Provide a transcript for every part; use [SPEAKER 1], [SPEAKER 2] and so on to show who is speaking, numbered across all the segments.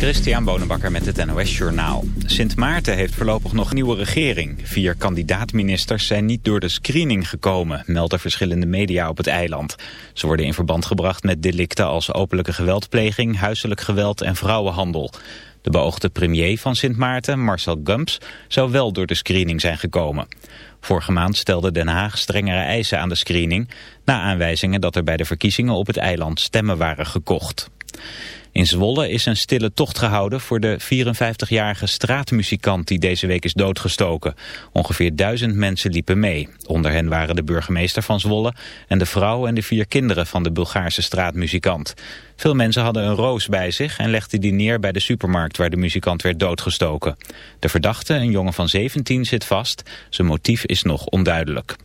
[SPEAKER 1] Christian Bonenbakker met het NOS Journaal. Sint Maarten heeft voorlopig nog een nieuwe regering. Vier kandidaatministers zijn niet door de screening gekomen, melden verschillende media op het eiland. Ze worden in verband gebracht met delicten als openlijke geweldpleging, huiselijk geweld en vrouwenhandel. De beoogde premier van Sint Maarten, Marcel Gumps, zou wel door de screening zijn gekomen. Vorige maand stelde Den Haag strengere eisen aan de screening... na aanwijzingen dat er bij de verkiezingen op het eiland stemmen waren gekocht. In Zwolle is een stille tocht gehouden voor de 54-jarige straatmuzikant die deze week is doodgestoken. Ongeveer duizend mensen liepen mee. Onder hen waren de burgemeester van Zwolle en de vrouw en de vier kinderen van de Bulgaarse straatmuzikant. Veel mensen hadden een roos bij zich en legden die neer bij de supermarkt waar de muzikant werd doodgestoken. De verdachte, een jongen van 17, zit vast. Zijn motief is nog onduidelijk.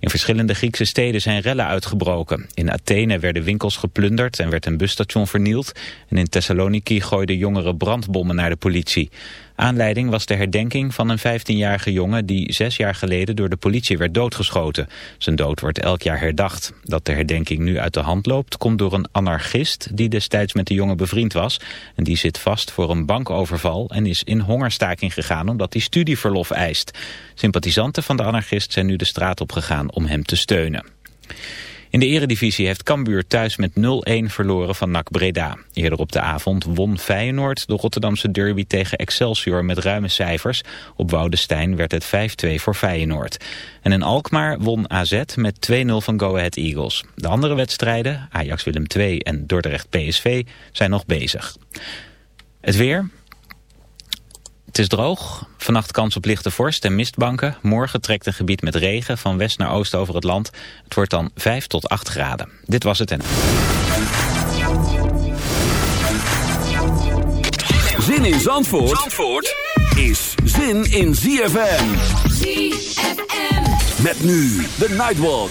[SPEAKER 1] In verschillende Griekse steden zijn rellen uitgebroken. In Athene werden winkels geplunderd en werd een busstation vernield. En in Thessaloniki gooiden jongeren brandbommen naar de politie. Aanleiding was de herdenking van een 15-jarige jongen die zes jaar geleden door de politie werd doodgeschoten. Zijn dood wordt elk jaar herdacht. Dat de herdenking nu uit de hand loopt komt door een anarchist die destijds met de jongen bevriend was. En die zit vast voor een bankoverval en is in hongerstaking gegaan omdat hij studieverlof eist. Sympathisanten van de anarchist zijn nu de straat op gegaan om hem te steunen. In de eredivisie heeft Cambuur thuis met 0-1 verloren van NAC Breda. Eerder op de avond won Feyenoord de Rotterdamse derby tegen Excelsior met ruime cijfers. Op Woudestein werd het 5-2 voor Feyenoord. En in Alkmaar won AZ met 2-0 van Go Ahead Eagles. De andere wedstrijden, Ajax Willem II en Dordrecht PSV, zijn nog bezig. Het weer, het is droog. Vannacht kans op lichte vorst en mistbanken. Morgen trekt een gebied met regen van west naar oost over het land. Het wordt dan 5 tot 8 graden. Dit was het en...
[SPEAKER 2] Zin in Zandvoort, Zandvoort is zin in ZFM.
[SPEAKER 3] ZFM.
[SPEAKER 2] Met nu de Nightwalk.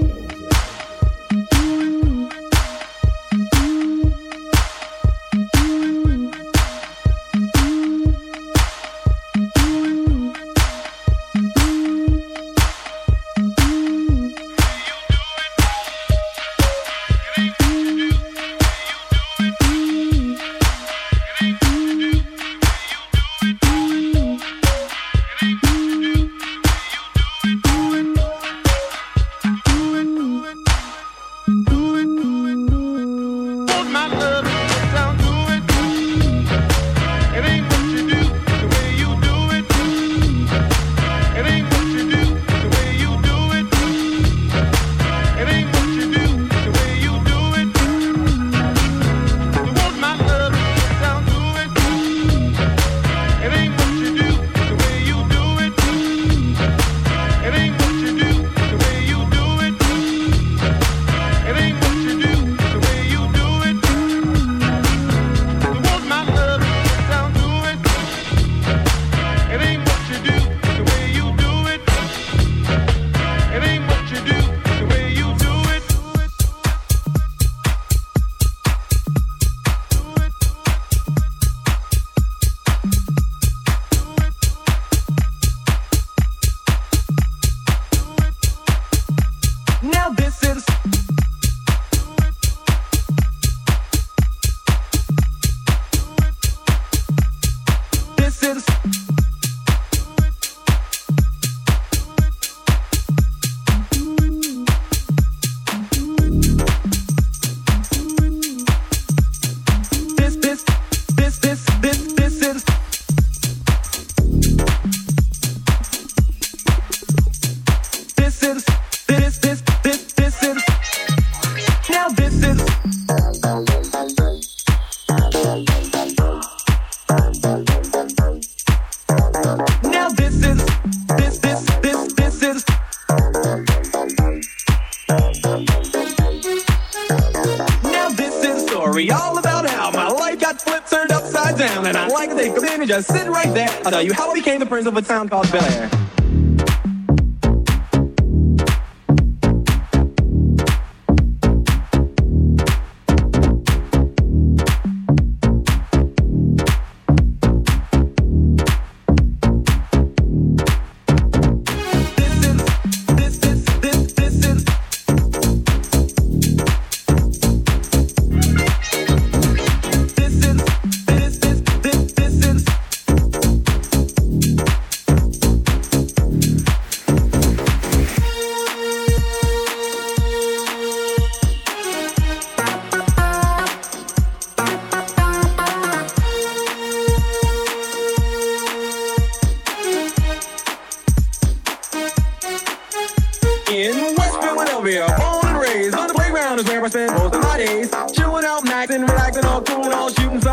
[SPEAKER 3] Prince of a town called Bel Air.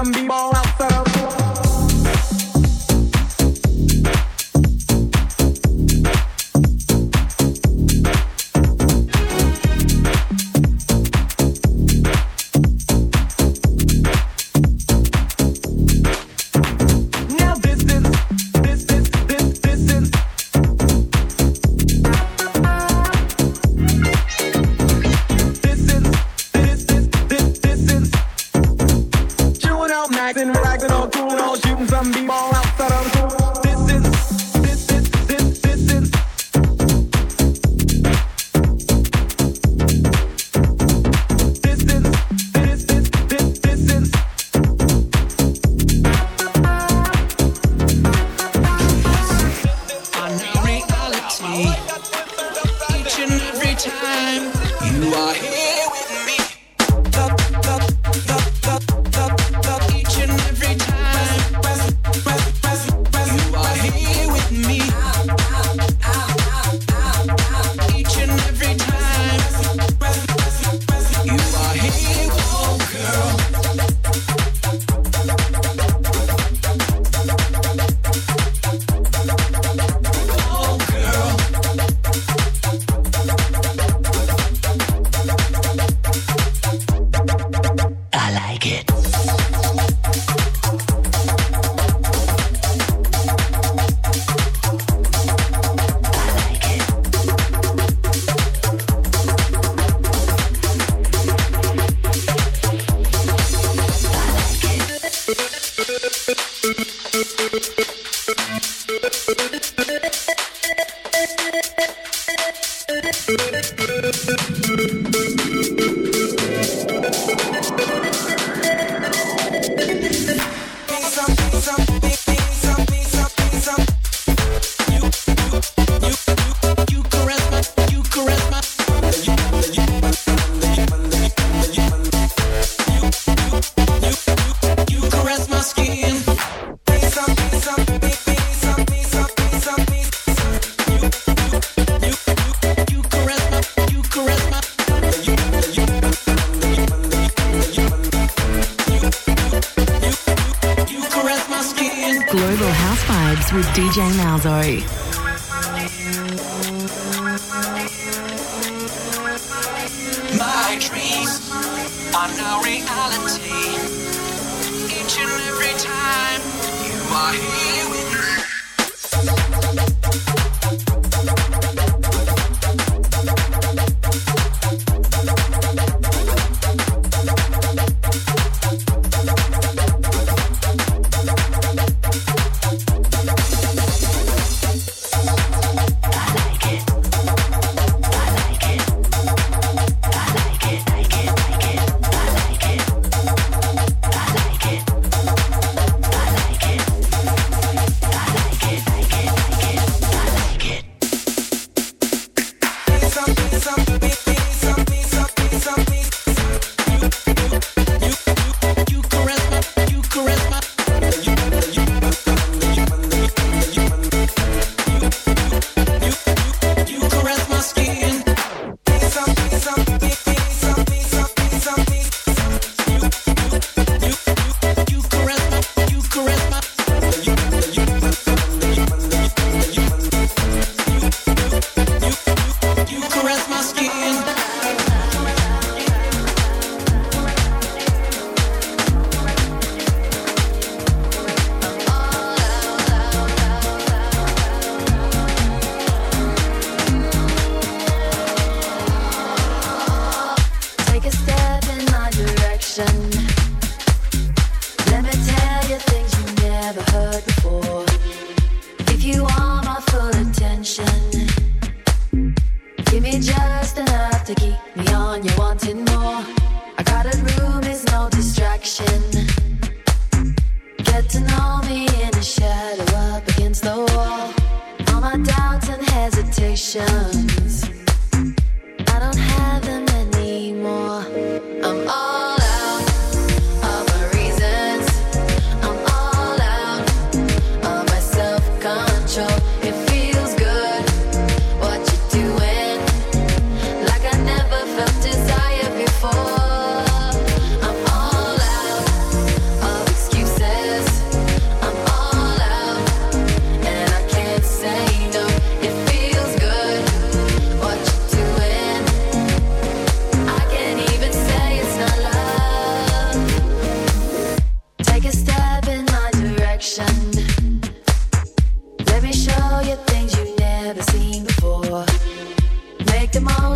[SPEAKER 4] zombie ball.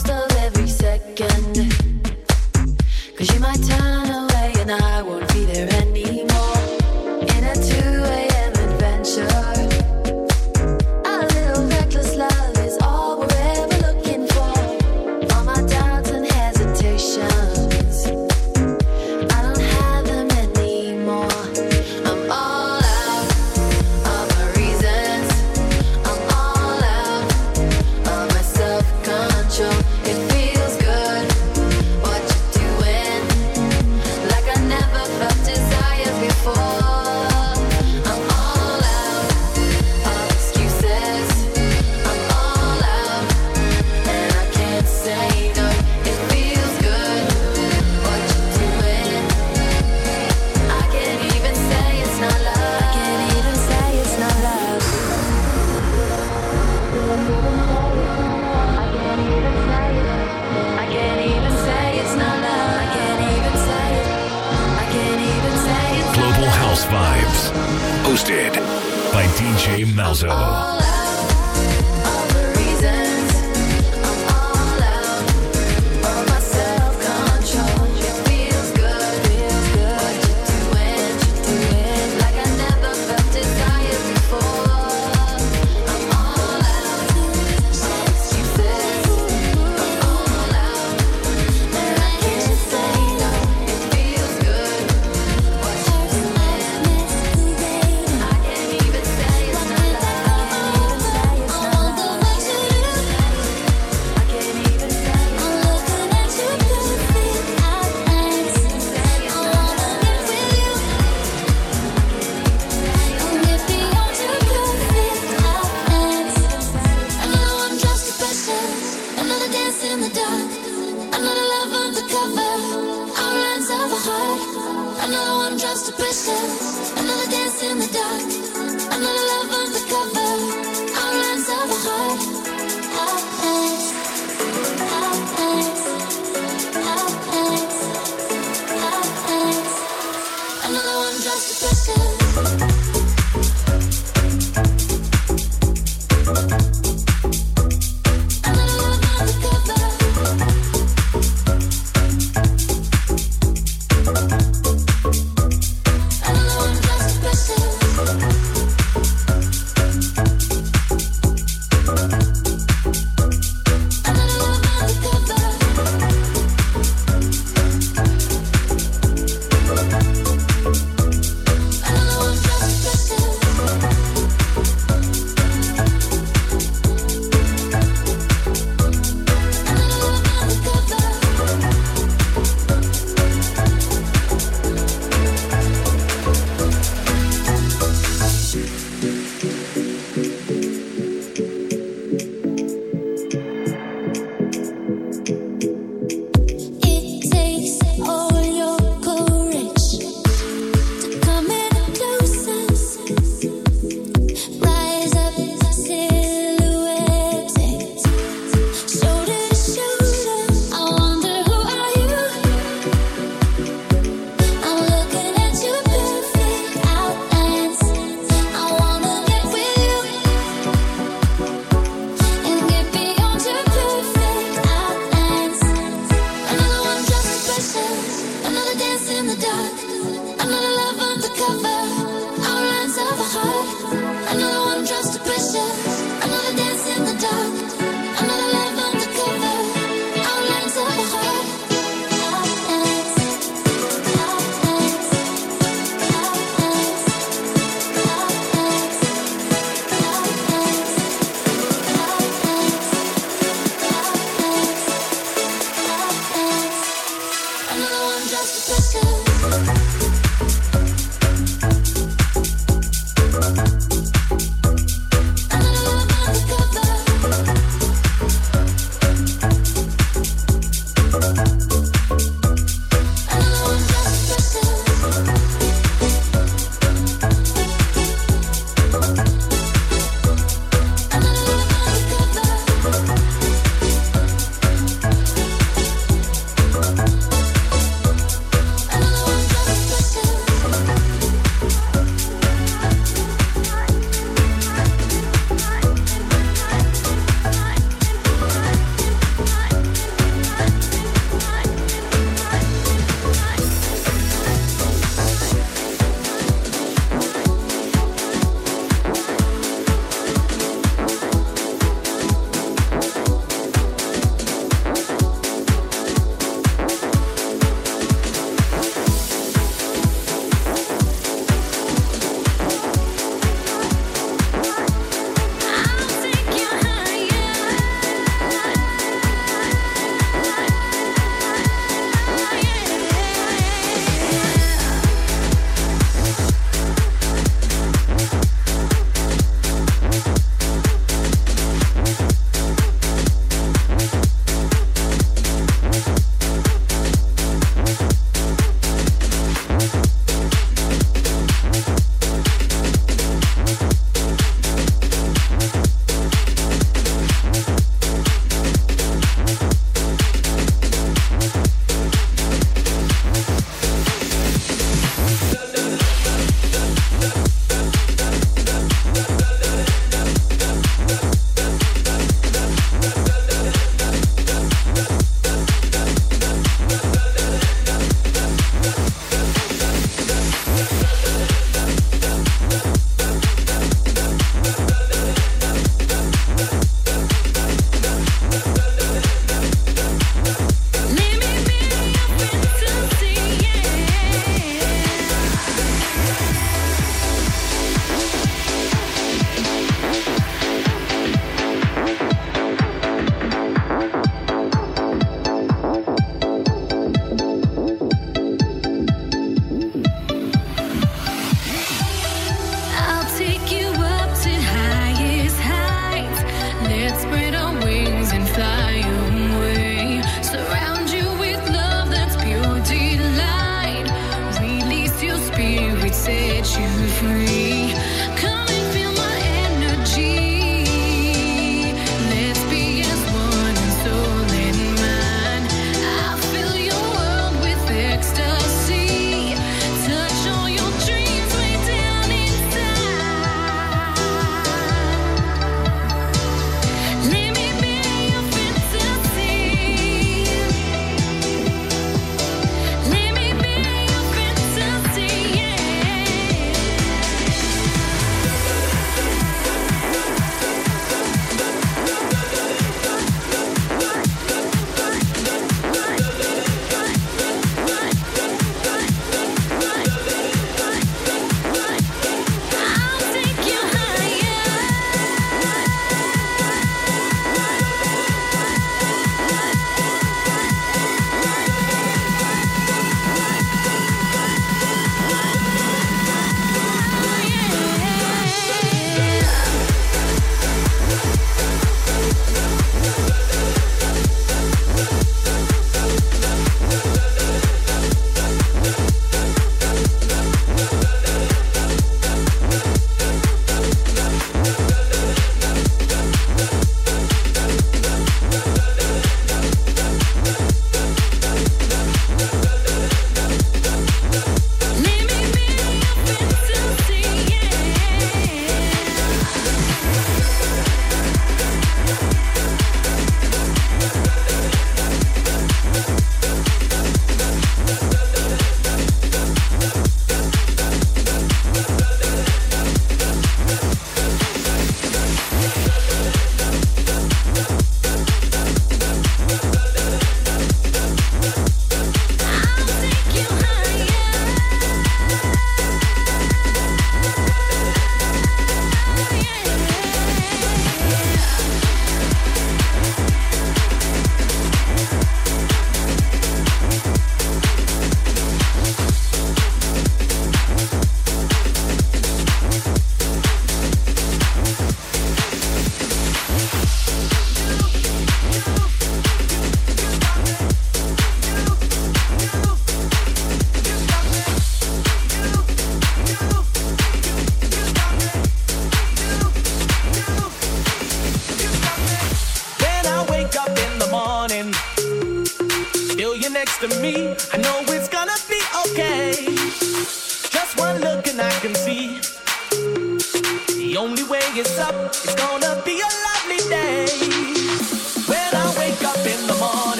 [SPEAKER 4] supposed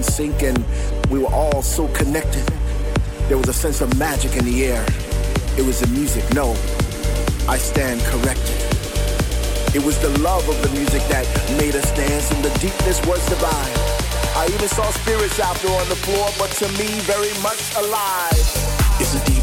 [SPEAKER 4] in
[SPEAKER 5] sync, and we were all so connected. There was a sense of magic in the air. It was the music, no, I stand corrected. It was the love of the music that made us dance, and the deepness was divine. I even saw spirits out there on the floor, but to me, very much alive. It's a deep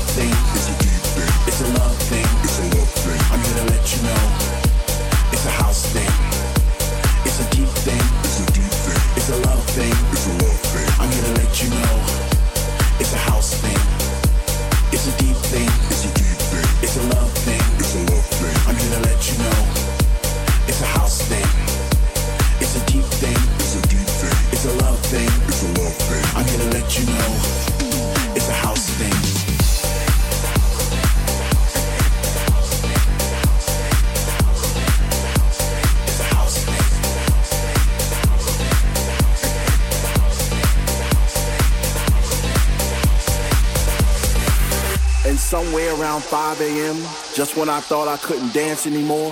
[SPEAKER 5] somewhere around 5 a.m., just when I thought I couldn't dance anymore,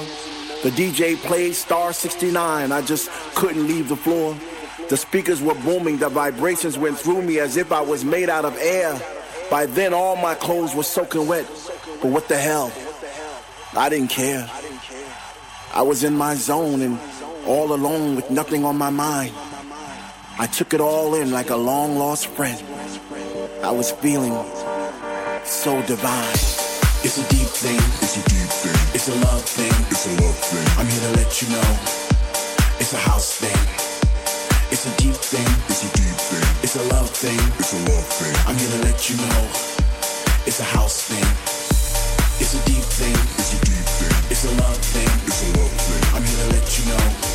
[SPEAKER 5] the DJ played Star 69. I just couldn't leave the floor. The speakers were booming, the vibrations went through me as if I was made out of air. By then, all my clothes were soaking wet. But what the hell? I didn't care. I was in my zone and all alone with nothing on my mind. I took it all in like a long lost friend. I was feeling so divine. It's a deep thing. It's a deep thing. It's a love thing. It's a love thing. I'm here to let you know. It's a house thing. It's a deep thing. It's a deep thing. It's a love thing. It's a love thing. I'm here to let you know. It's a house thing. It's a deep thing. It's a deep thing. It's a love thing. It's a love thing. I'm here to let you know.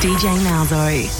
[SPEAKER 6] DJ Malzo.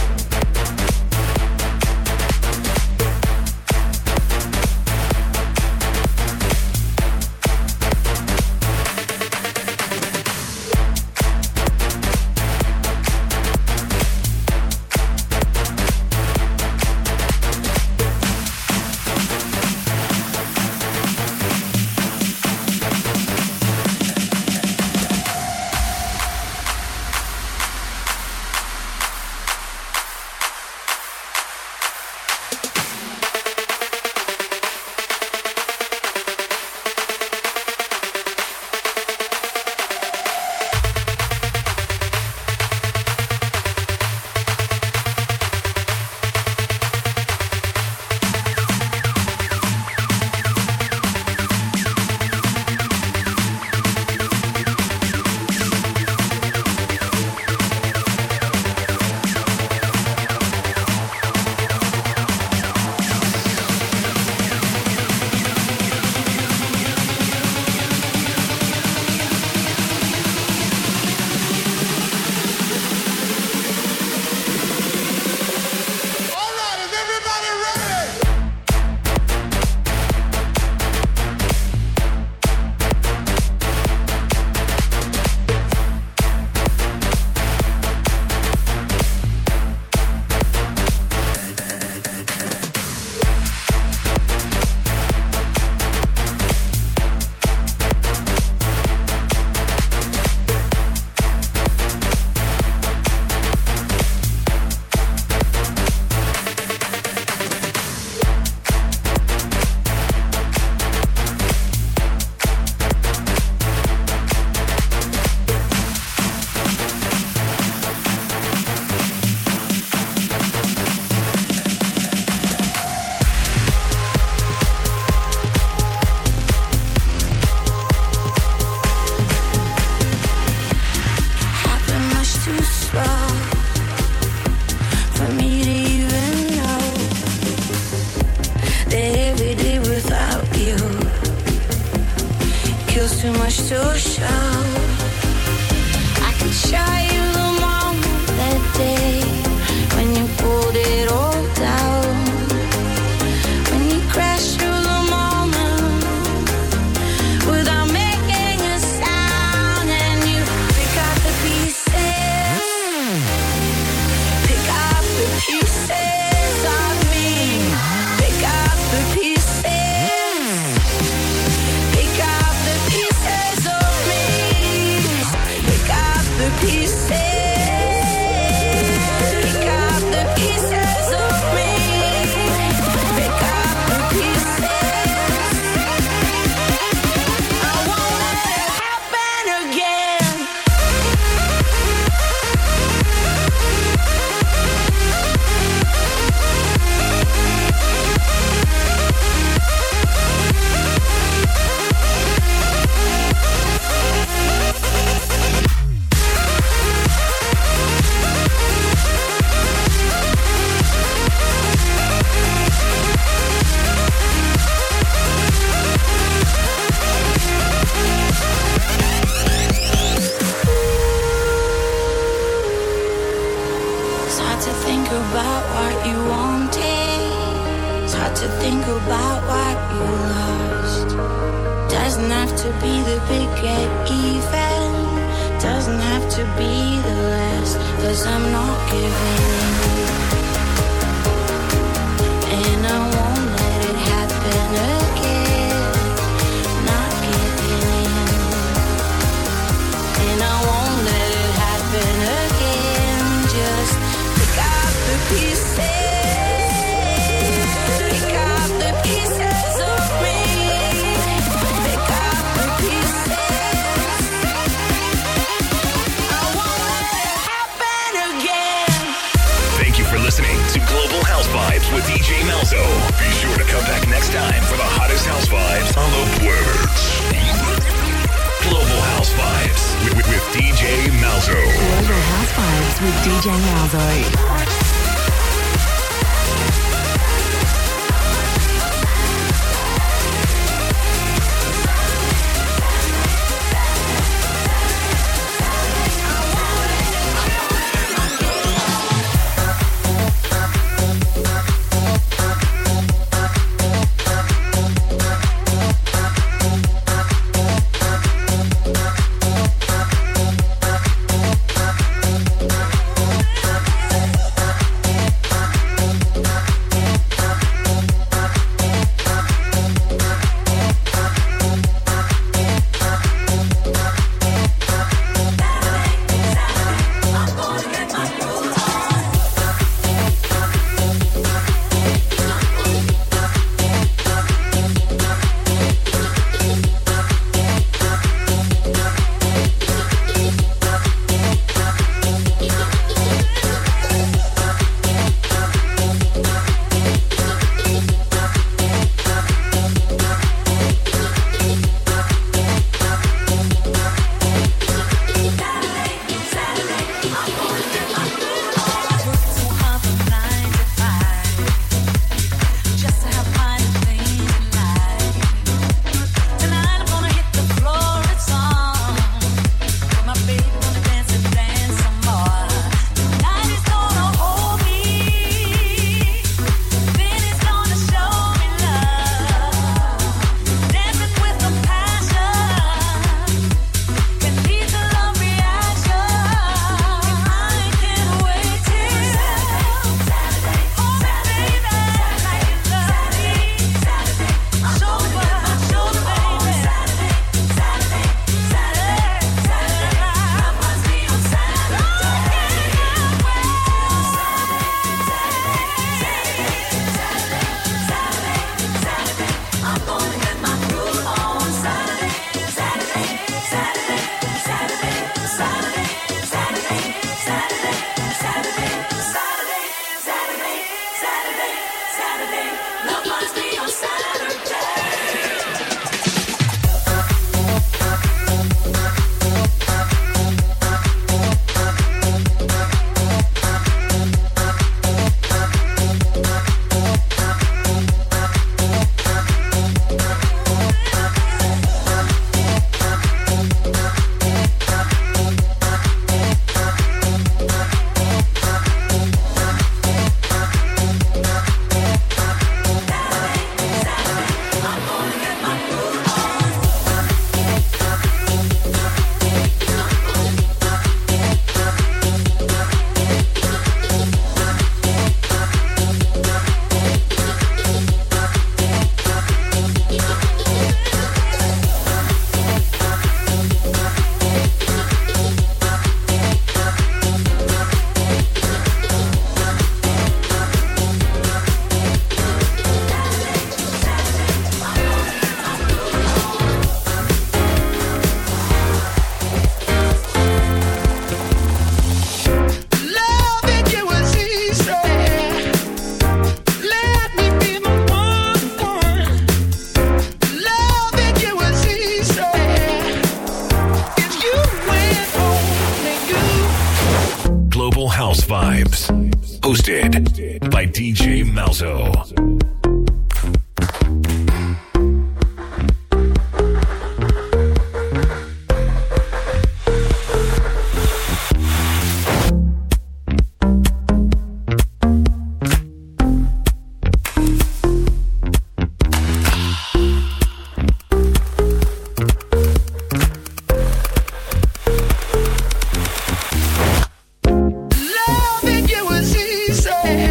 [SPEAKER 6] yeah.